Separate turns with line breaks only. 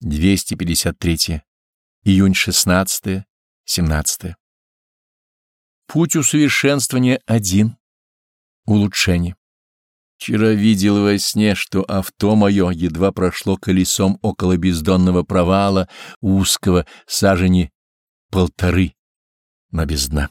253. Июнь 16 17. Путь усовершенствования один — улучшение. Вчера видел во сне, что авто мое едва прошло колесом около бездонного провала, узкого, сажени полторы, но без дна.